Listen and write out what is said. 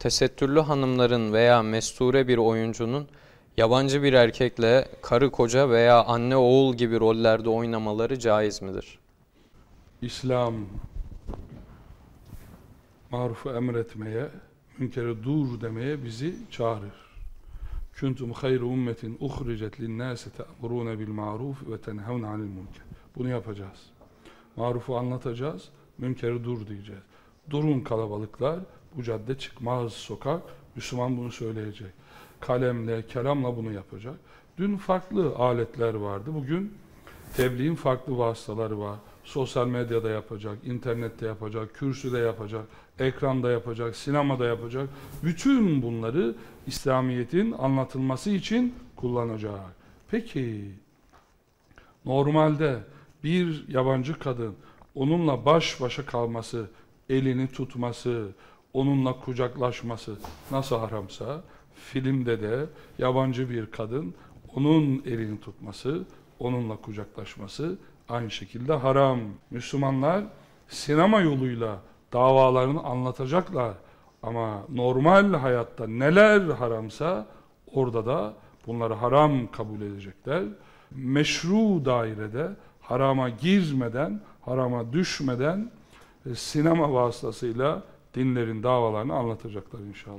tesettürlü hanımların veya mesture bir oyuncunun yabancı bir erkekle karı koca veya anne oğul gibi rollerde oynamaları caiz midir? İslam marufu emretmeye, münkeri dur demeye bizi çağırır. Kuntum hayru ummetin uhricet linnâse te'murûne bil maruf ve tenhevne anil münker. Bunu yapacağız. Marufu anlatacağız, münkeri dur diyeceğiz. Durun kalabalıklar, bu cadde çıkmaz sokak, Müslüman bunu söyleyecek. Kalemle, kelamla bunu yapacak. Dün farklı aletler vardı, bugün tebliğin farklı vasıtaları var. Sosyal medyada yapacak, internette yapacak, kürsüde yapacak, ekranda yapacak, sinemada yapacak. Bütün bunları İslamiyet'in anlatılması için kullanacak. Peki, normalde bir yabancı kadın onunla baş başa kalması, elini tutması, onunla kucaklaşması nasıl haramsa, filmde de yabancı bir kadın onun elini tutması, onunla kucaklaşması aynı şekilde haram. Müslümanlar sinema yoluyla davalarını anlatacaklar. Ama normal hayatta neler haramsa orada da bunları haram kabul edecekler. Meşru dairede harama girmeden, harama düşmeden e, sinema vasıtasıyla dinlerin davalarını anlatacaklar inşallah.